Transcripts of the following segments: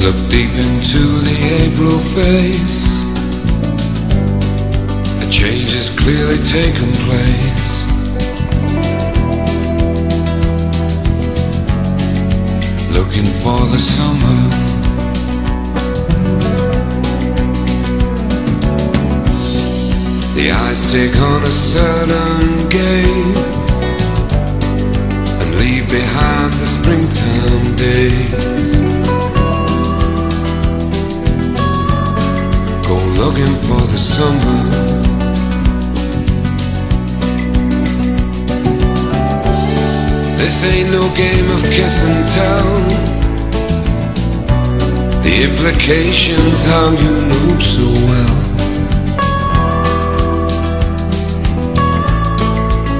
Look deep into the April face. A change has clearly taken place. Looking for the summer. The eyes take on a certain gaze looking for the summer. This ain't no game of kiss and tell. The implications, how you knew so well.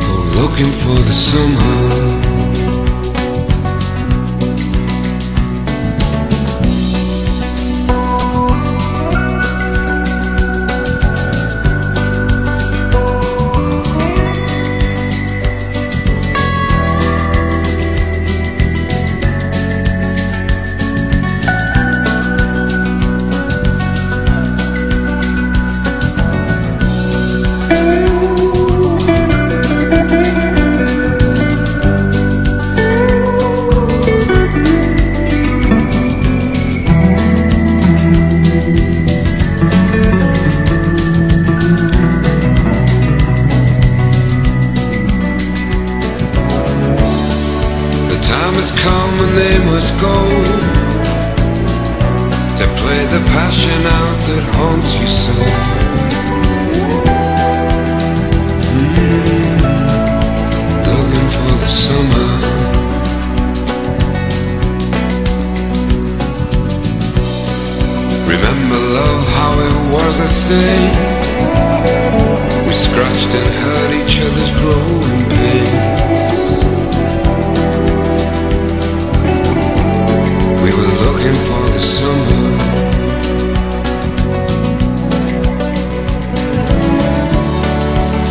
Go looking for the summer. Time come and they must go to play the passion out that haunts you so. Mm, looking for the summer. Remember love, how it was the same. We scratched and hurt each other's growing pain. We were looking for the summer.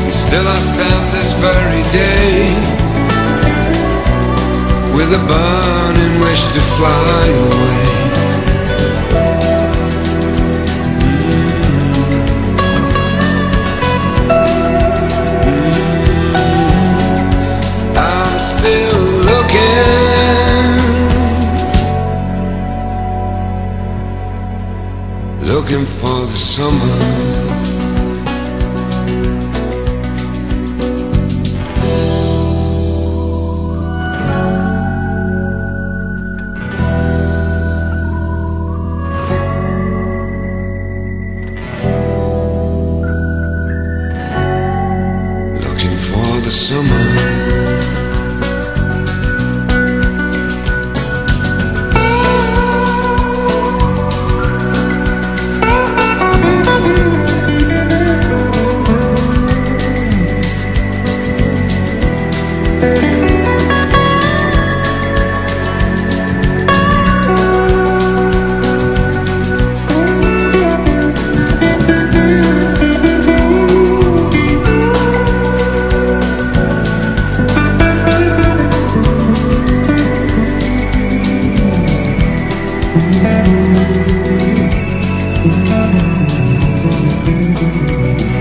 And still I stand this very day with a burning wish to fly away. Looking for the summer. Looking for the summer. Música